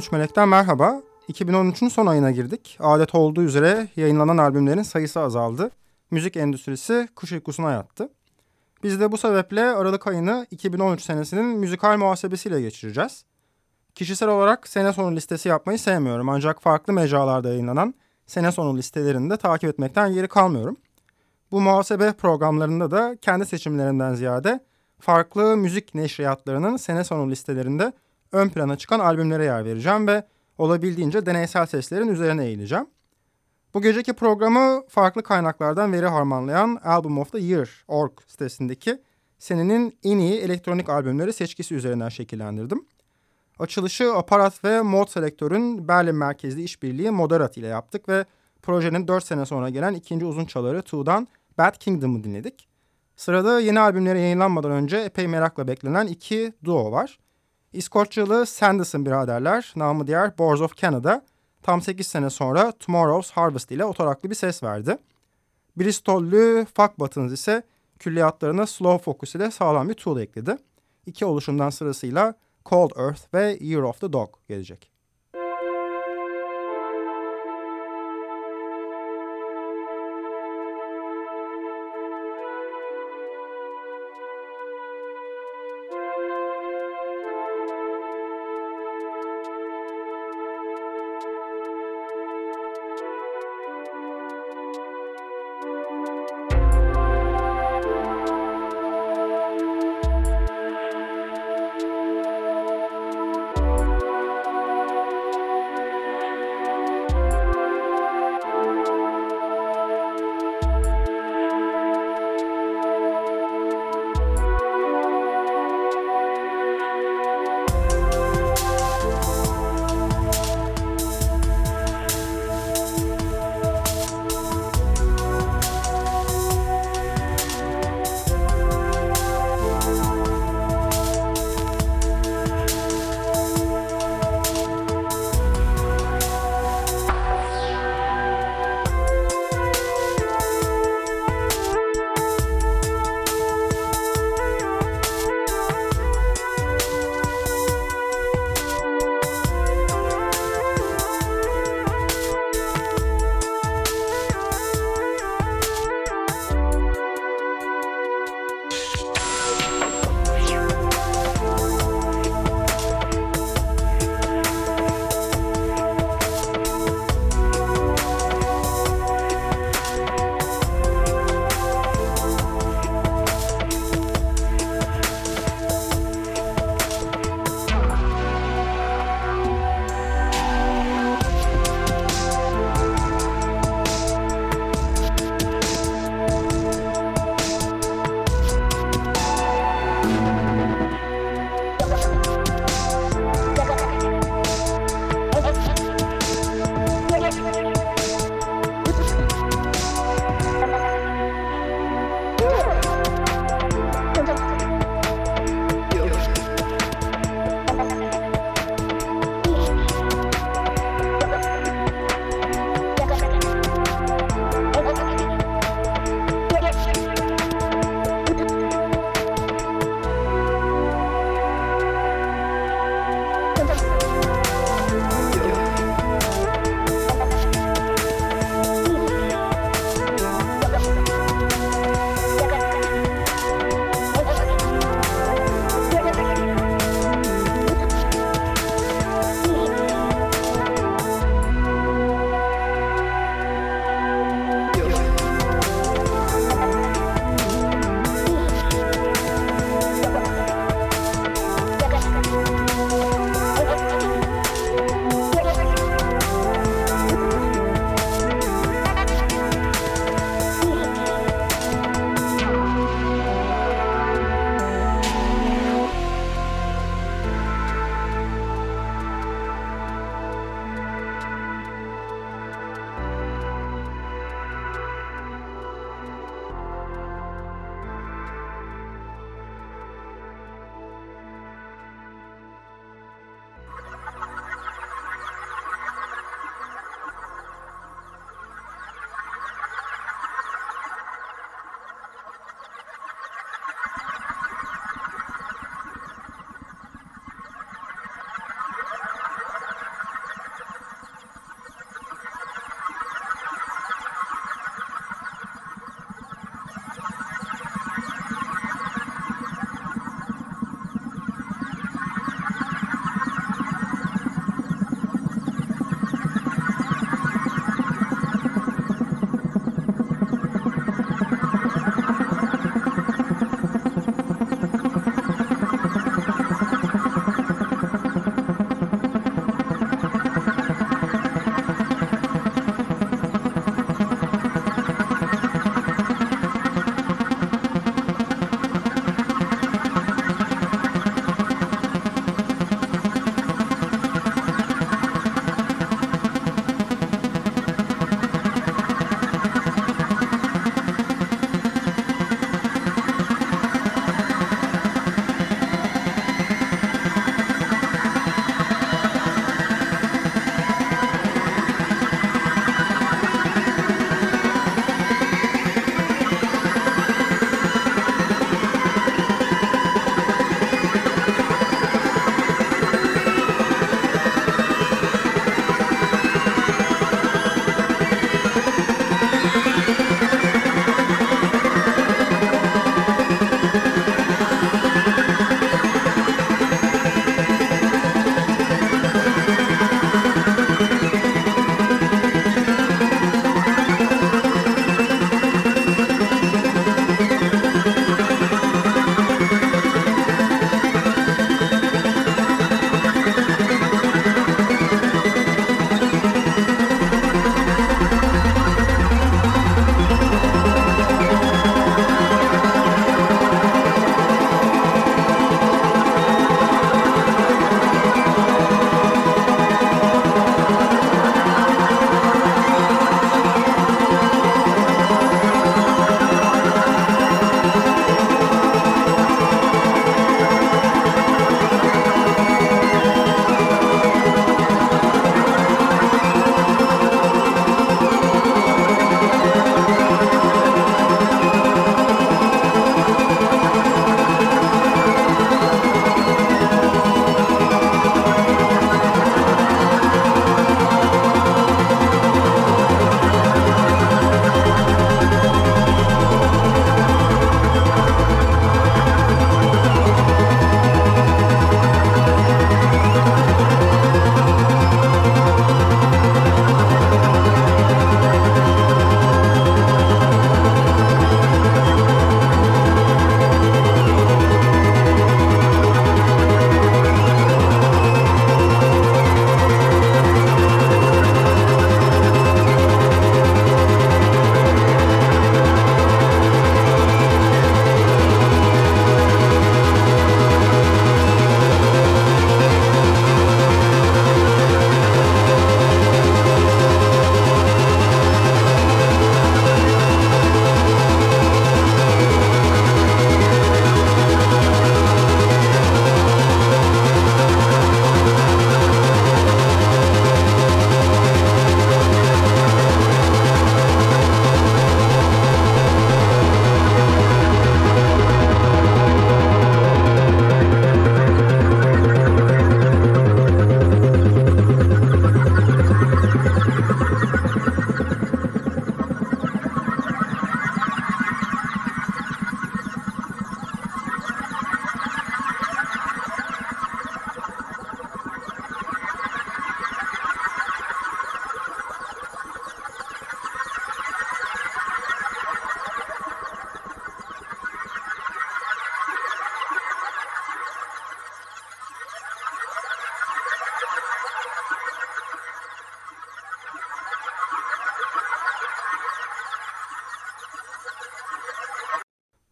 13 Melek'ten merhaba. 2013'ün son ayına girdik. Adet olduğu üzere yayınlanan albümlerin sayısı azaldı. Müzik endüstrisi kuş uykusuna yattı. Biz de bu sebeple Aralık ayını 2013 senesinin müzikal muhasebesiyle geçireceğiz. Kişisel olarak sene sonu listesi yapmayı sevmiyorum ancak farklı mecralarda yayınlanan sene sonu listelerini de takip etmekten geri kalmıyorum. Bu muhasebe programlarında da kendi seçimlerinden ziyade farklı müzik neşriyatlarının sene sonu listelerinde ön plana çıkan albümlere yer vereceğim ve olabildiğince deneysel seslerin üzerine eğileceğim. Bu geceki programı farklı kaynaklardan veri harmanlayan Album of the Year sitesindeki senenin en iyi elektronik albümleri seçkisi üzerinden şekillendirdim. Açılışı Aparat ve Mod Selektör'ün Berlin merkezli işbirliği Moderat ile yaptık ve projenin 4 sene sonra gelen ikinci uzun çaları Two'dan Bad Kingdom'ı dinledik. Sırada yeni albümleri yayınlanmadan önce epey merakla beklenen iki duo var. İskoçyalı Sanderson biraderler, namı diğer Boars of Canada, tam 8 sene sonra Tomorrow's Harvest ile otoraklı bir ses verdi. Bristol'lü Fuck Buttons ise külliyatlarına Slow Focus ile sağlam bir tool ekledi. İki oluşumdan sırasıyla Cold Earth ve Year of the Dog gelecek.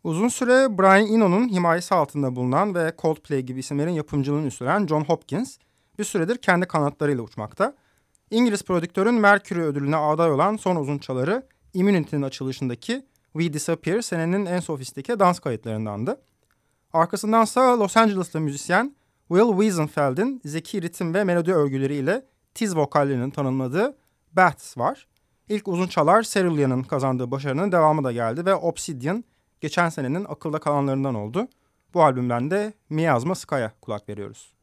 Uzun süre Brian Eno'nun himayesi altında bulunan ve Coldplay gibi isimlerin yapımcılığını üstlenen John Hopkins bir süredir kendi kanatlarıyla uçmakta. İngiliz prodüktörün Mercury ödülüne aday olan son uzun çaları Immunity'nin açılışındaki We Disappear senenin en sofistike dans kayıtlarındandı. Arkasındansa Los Angeles'lı müzisyen Will Wiesenfeld'in zeki ritim ve melodi örgüleriyle tiz vokallerinin tanınmadığı Bats var. İlk uzun çalar Cerullia'nın kazandığı başarının devamı da geldi ve Obsidian geçen senenin akılda kalanlarından oldu. Bu albümden de Miasma Sky'a kulak veriyoruz.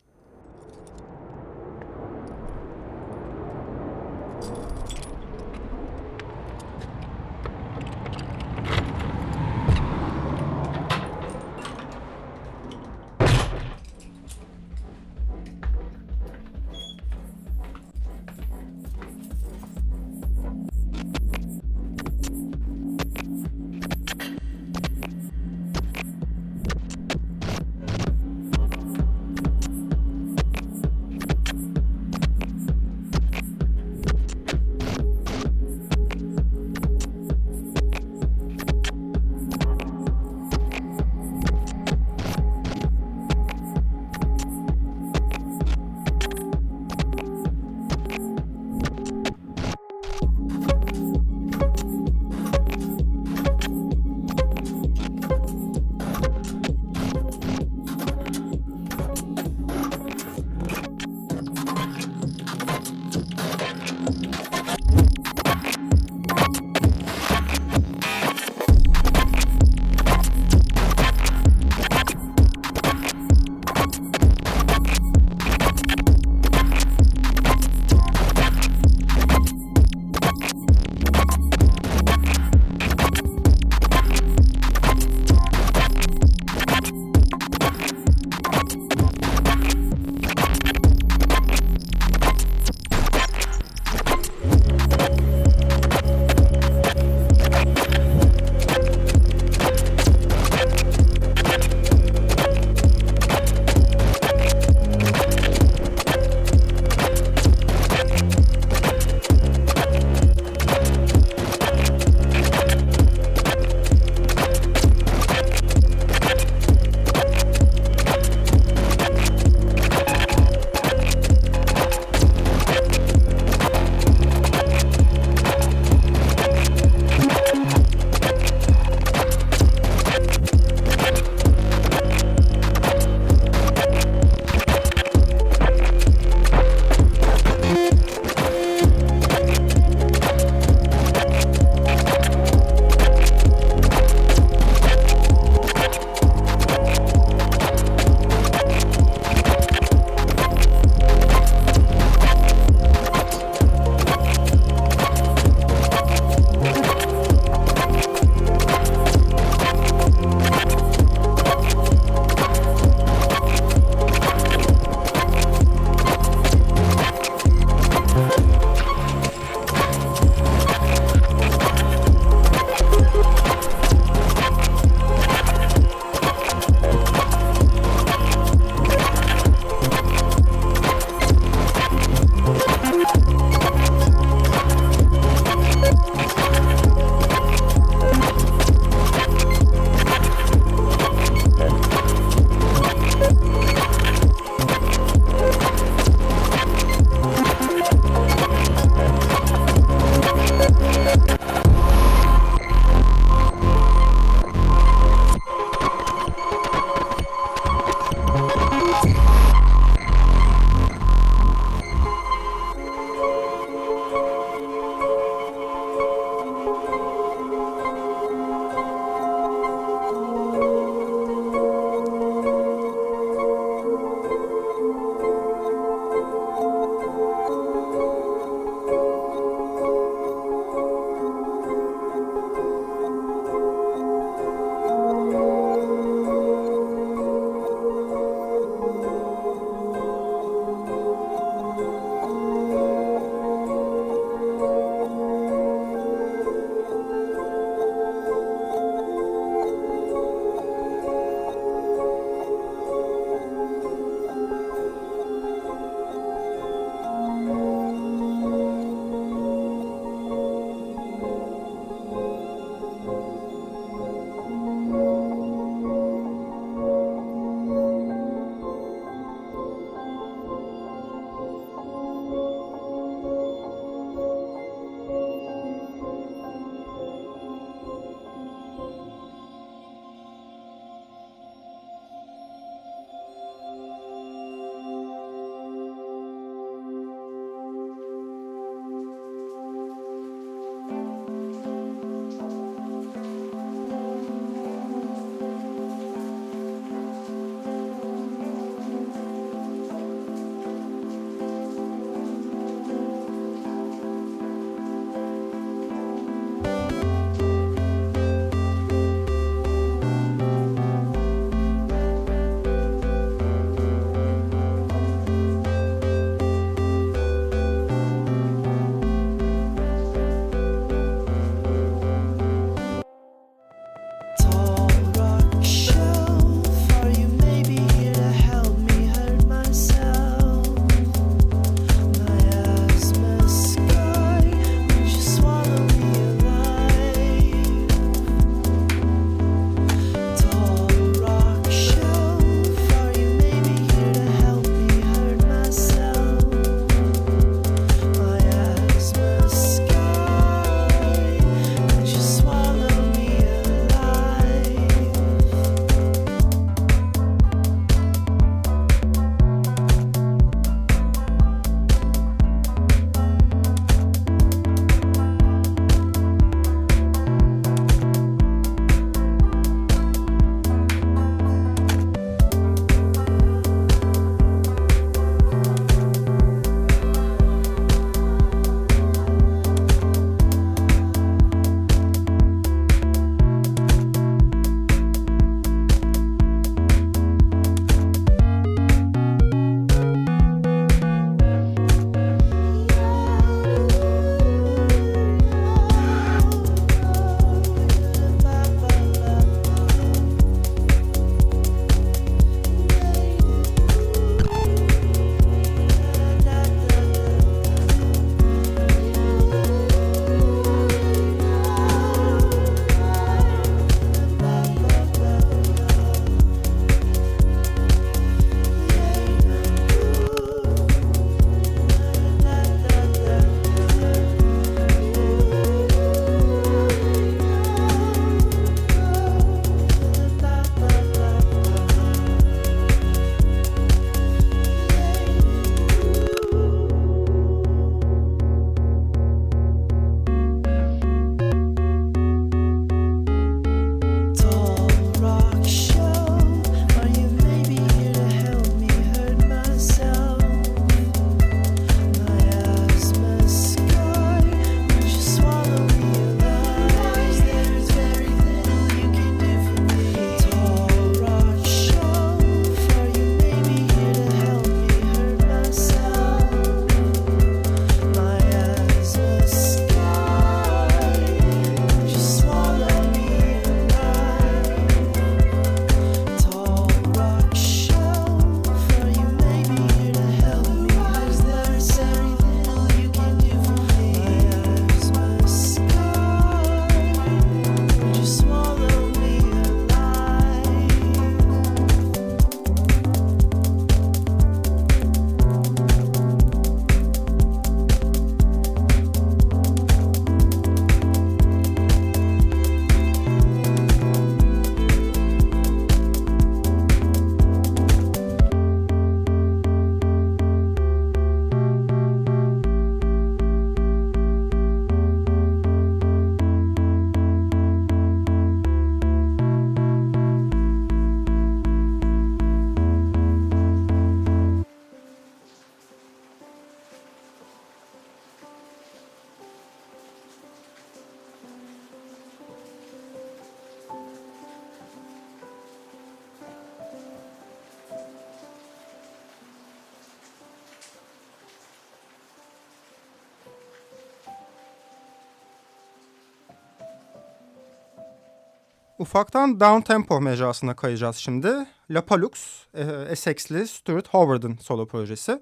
Ufaktan down tempo mecrasına kayacağız şimdi. La Palux, e, Essex'li Stuart Howard'ın solo projesi.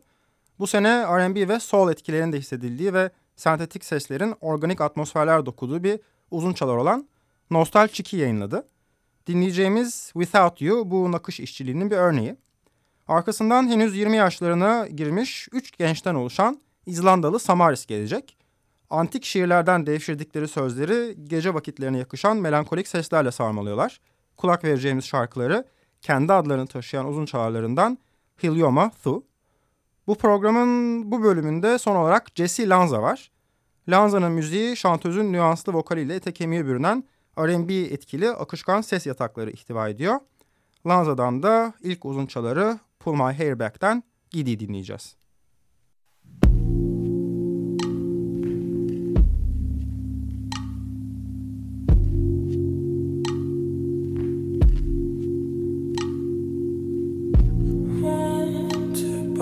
Bu sene R&B ve soul etkilerinin de hissedildiği ve sentetik seslerin organik atmosferler dokuduğu bir uzun çalar olan Nostalgic'i yayınladı. Dinleyeceğimiz Without You bu nakış işçiliğinin bir örneği. Arkasından henüz 20 yaşlarına girmiş 3 gençten oluşan İzlandalı Samaris gelecek. Antik şiirlerden devşirdikleri sözleri gece vakitlerine yakışan melankolik seslerle sarmalıyorlar. Kulak vereceğimiz şarkıları kendi adlarını taşıyan uzun çağrılarından Hilyoma Thu. Bu programın bu bölümünde son olarak Jesse Lanza var. Lanza'nın müziği şantözün nüanslı vokaliyle ete kemiğe bürünen R&B etkili akışkan ses yatakları ihtiva ediyor. Lanza'dan da ilk uzun çaları Pull My Hair Back'ten Gidi dinleyeceğiz.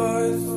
birth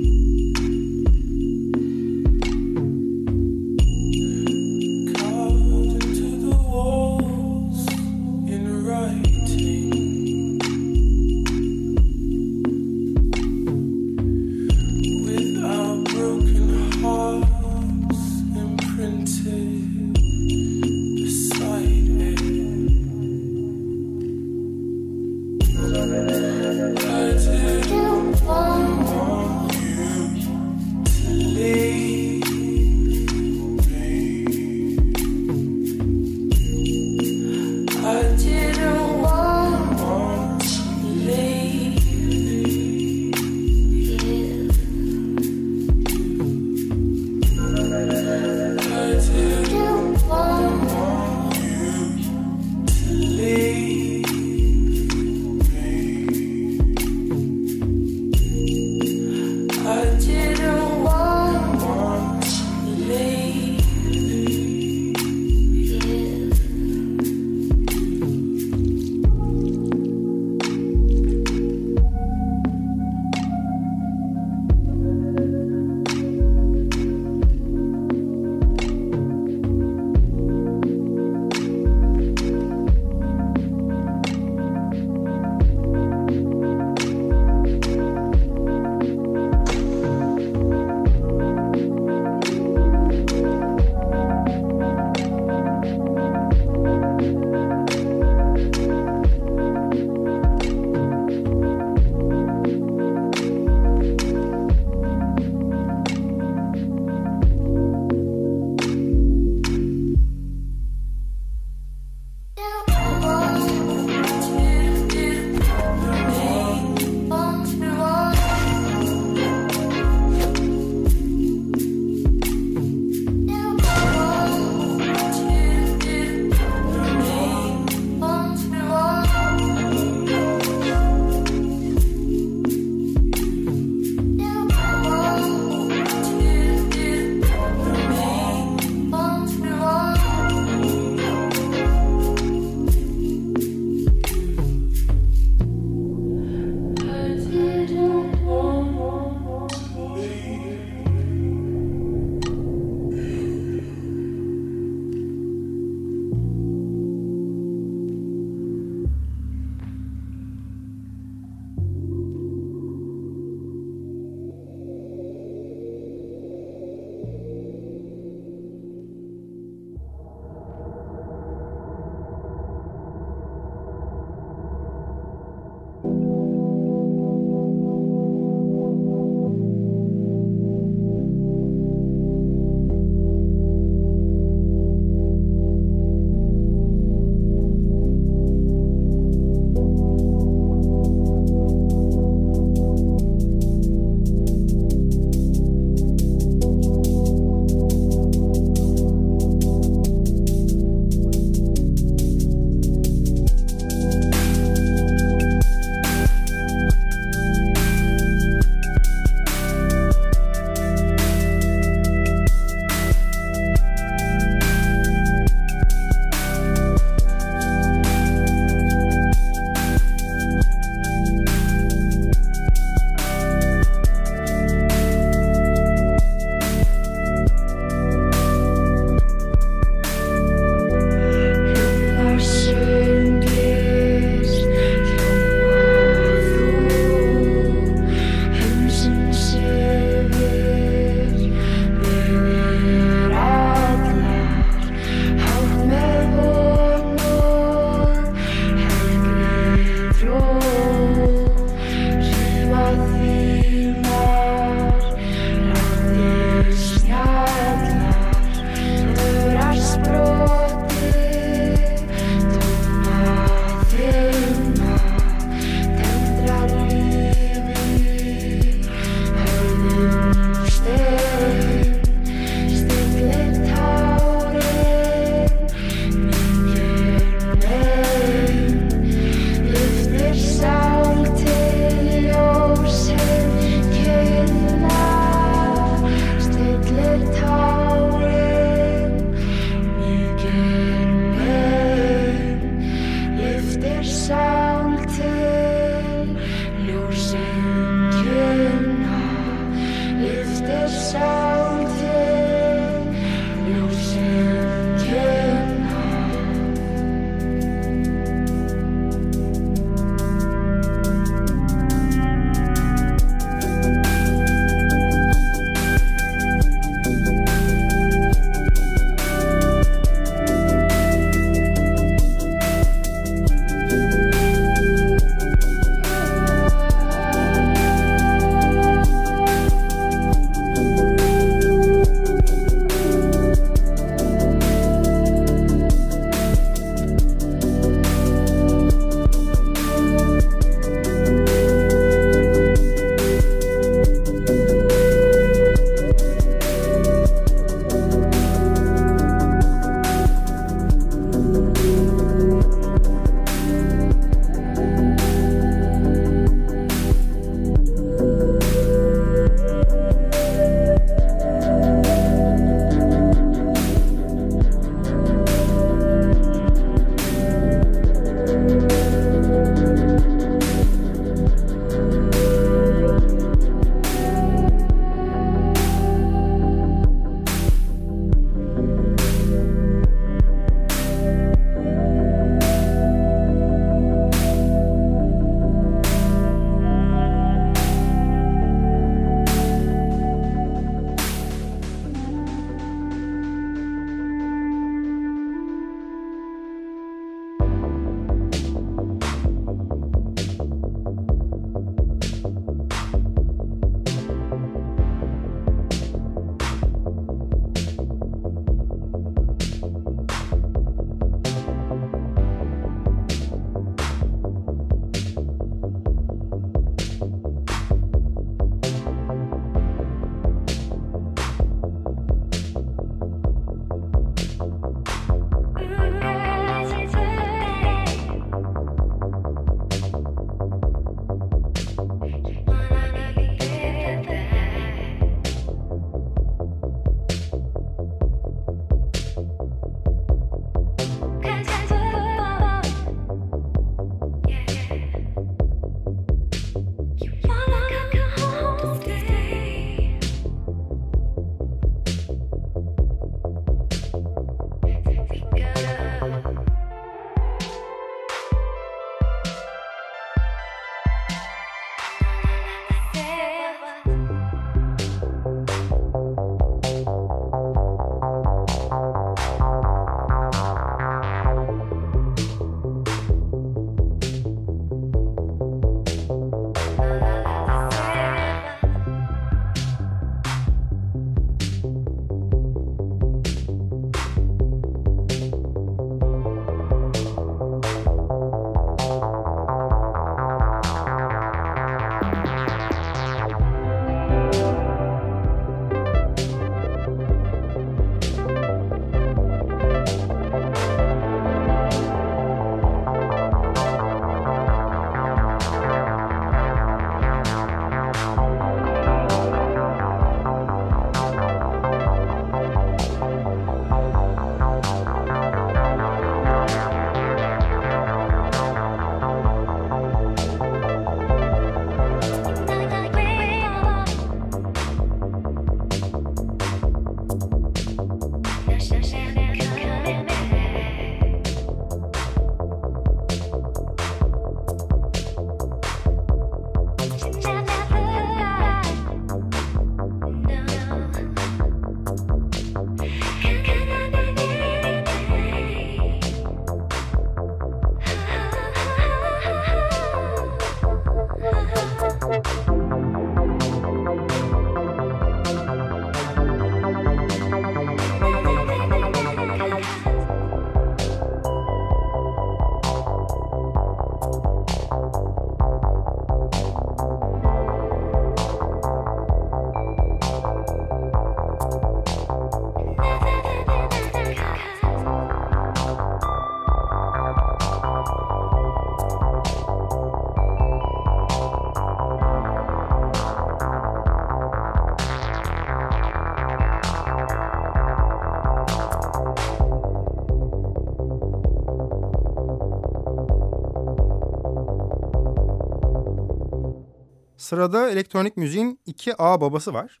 Sırada elektronik müziğin iki A babası var.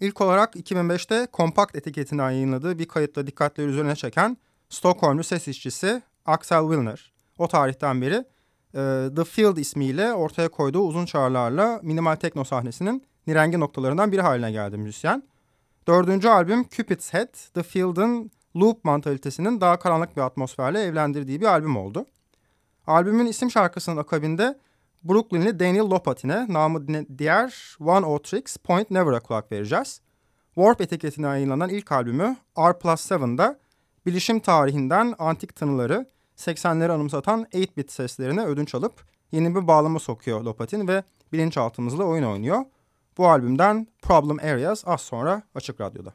İlk olarak 2005'te kompakt etiketinden yayınladığı bir kayıtla dikkatleri üzerine çeken Stockholmlu ses işçisi Axel Wilner. O tarihten beri e, The Field ismiyle ortaya koyduğu uzun çağrılarla minimal tekno sahnesinin nirengi noktalarından biri haline geldi müzisyen. Dördüncü albüm Cupid's Head, The Field'ın loop mantalitesinin daha karanlık bir atmosferle evlendirdiği bir albüm oldu. Albümün isim şarkısının akabinde Brooklynli Daniel Lopatin'e namı diğer One O Tricks Point Never'a kulak vereceğiz. Warp etiketine yayınlanan ilk albümü R Plus 7'da bilişim tarihinden antik tınıları 80'leri anımsatan 8-bit seslerine ödünç alıp yeni bir bağlama sokuyor Lopatin ve bilinçaltımızla oyun oynuyor. Bu albümden Problem Areas az sonra Açık Radyo'da.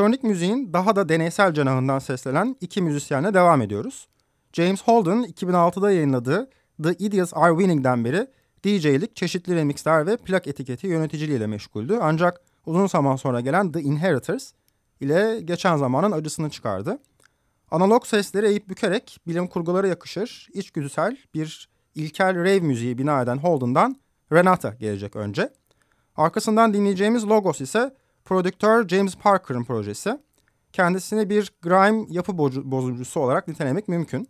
elektronik müziğin daha da deneysel cenahından seslenen iki müzisyenle devam ediyoruz. James Holden 2006'da yayınladığı The Idiots Are Winning'den beri DJ'lik, çeşitli remixler ve plak etiketi yöneticiliğiyle meşguldü. Ancak uzun zaman sonra gelen The Inheritors ile geçen zamanın acısını çıkardı. Analog sesleri eğip bükerek bilim kurgulara yakışır, içgüdüsel bir ilkel rave müziği bina eden Holden'dan Renata gelecek önce. Arkasından dinleyeceğimiz Logos ise prodüktör James Parker'ın projesi. Kendisini bir grime yapı bozucusu olarak nitelemek mümkün.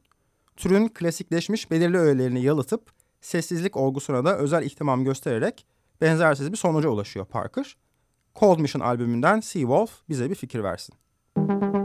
Türün klasikleşmiş belirli öğelerini yalıtıp sessizlik olgusuna da özel ihtimam göstererek benzersiz bir sonuca ulaşıyor Parker. Cold Mission albümünden Seawolf bize bir fikir versin. Müzik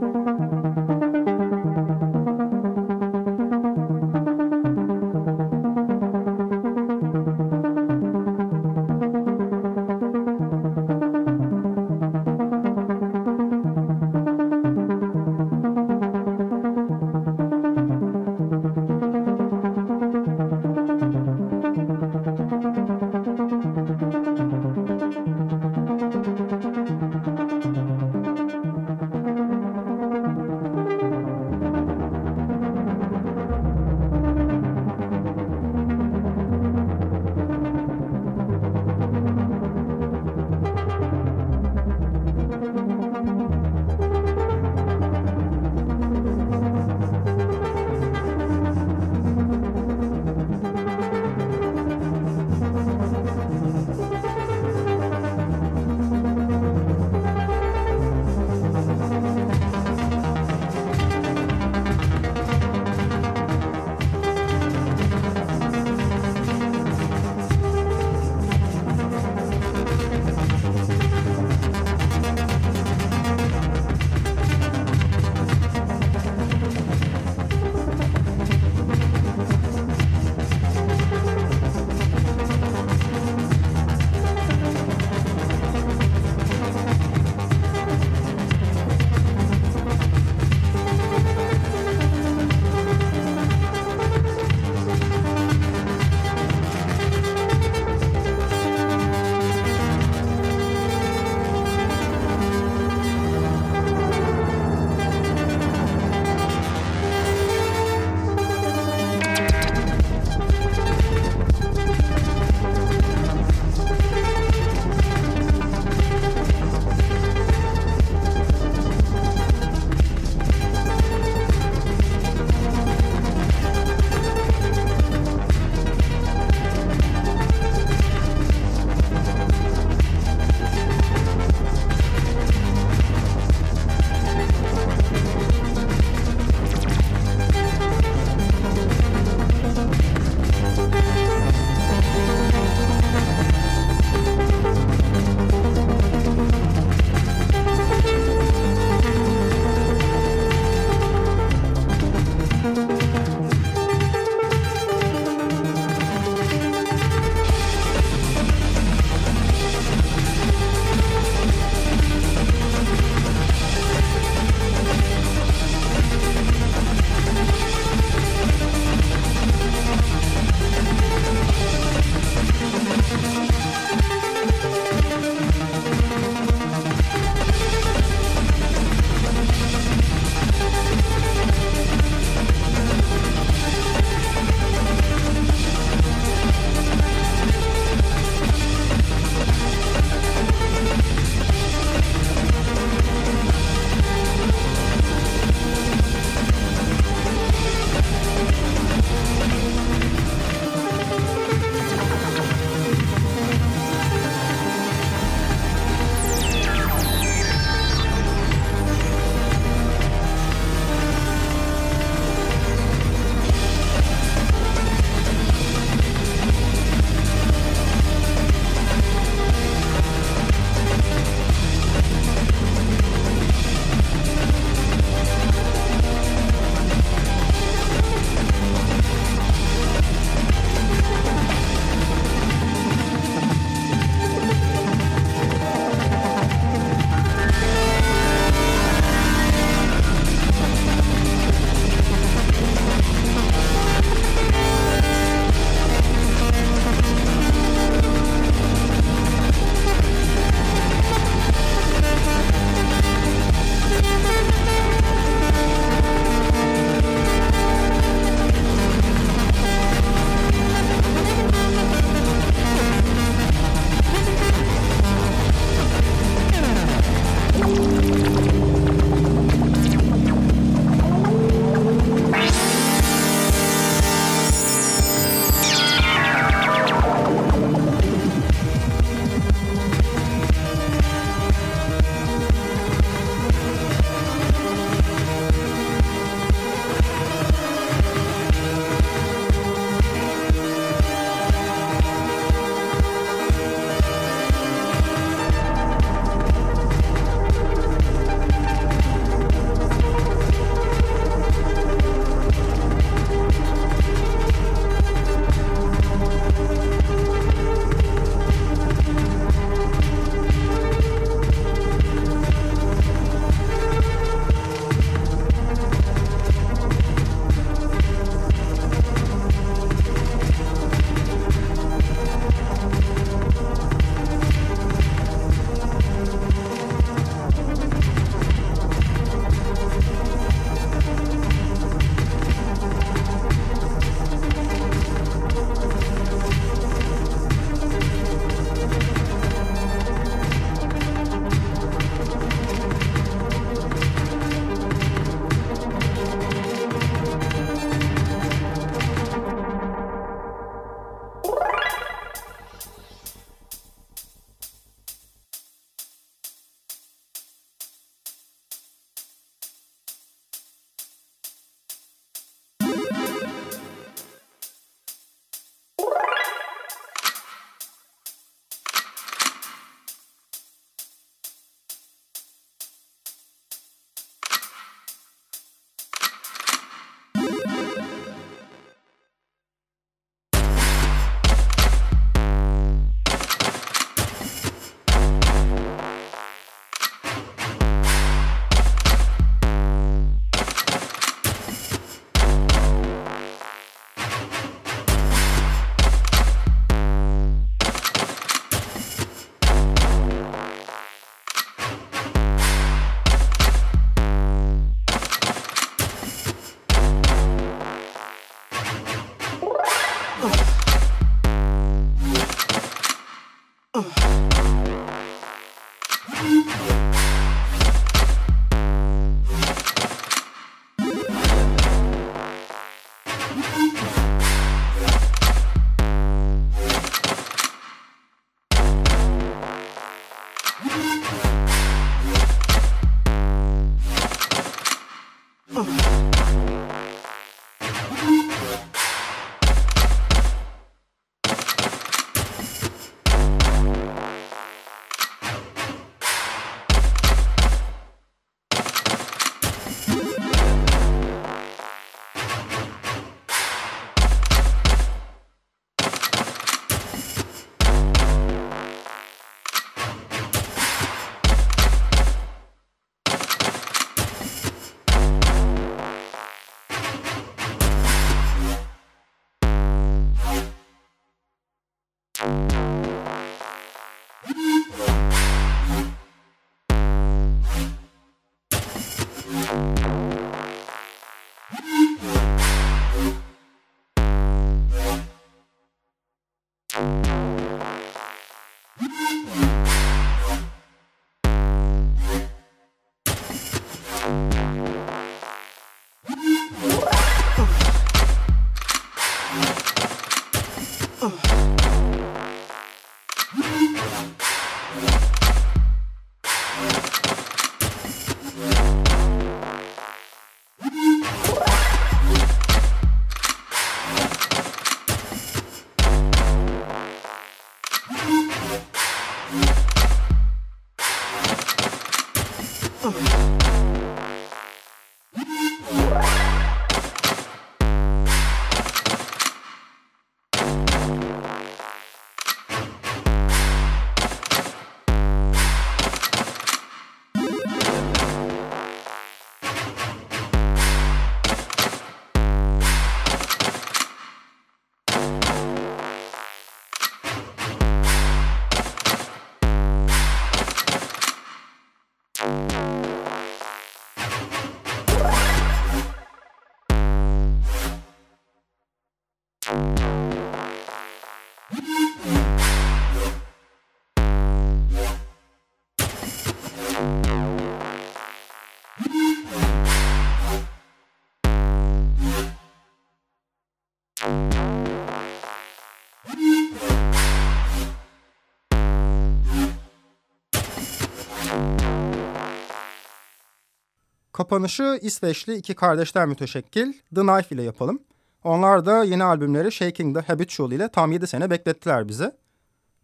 Kapanışı İsveçli iki kardeşler müteşekkil The Knife ile yapalım. Onlar da yeni albümleri Shaking the Habitual ile tam 7 sene beklettiler bize.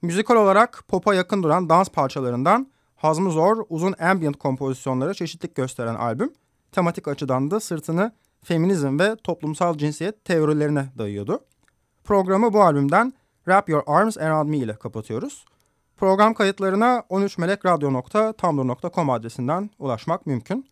Müzikal olarak pop'a yakın duran dans parçalarından hazmı zor, uzun ambient kompozisyonlara çeşitlik gösteren albüm, tematik açıdan da sırtını feminizm ve toplumsal cinsiyet teorilerine dayıyordu. Programı bu albümden Wrap Your Arms Around Me ile kapatıyoruz. Program kayıtlarına 13melekradyo.tumblr.com adresinden ulaşmak mümkün.